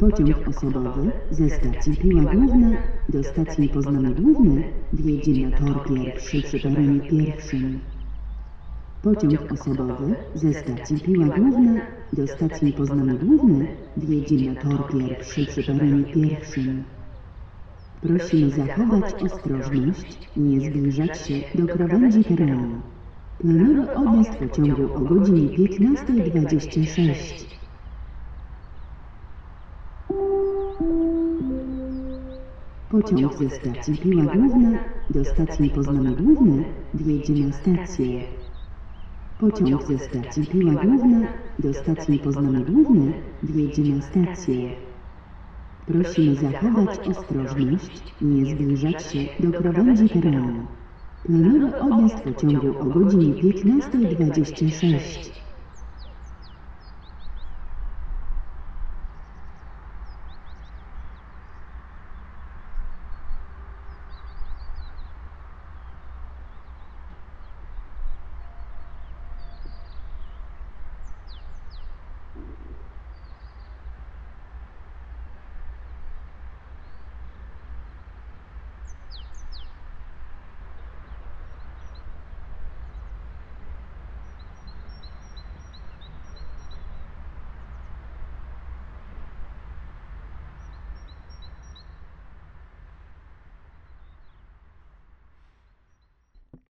Pociąg osobowy ze stacji Piła Główna do stacji Poznanie Główny wjedzie na tor pierwszy przy peronie pierwszym. Pociąg osobowy ze stacji Piła Główna do stacji Poznanie Główny wjedzie na tor pierwszy przy peronie pierwszym. Prosimy zachować ostrożność nie zbliżać się do krawędzi peronu. Planowy odjazd pociągu o godzinie 15.26. Pociąg ze stacji Piła Główna do stacji Poznanie Główny wjedzie na stację. Pociąg ze stacji Piła Główna do stacji Poznanie Główny wjedzie na stację. Prosimy zachować ostrożność nie zbliżać się do krawędzi peronu. Planowy odjazd pociągu o godzinie 15.26.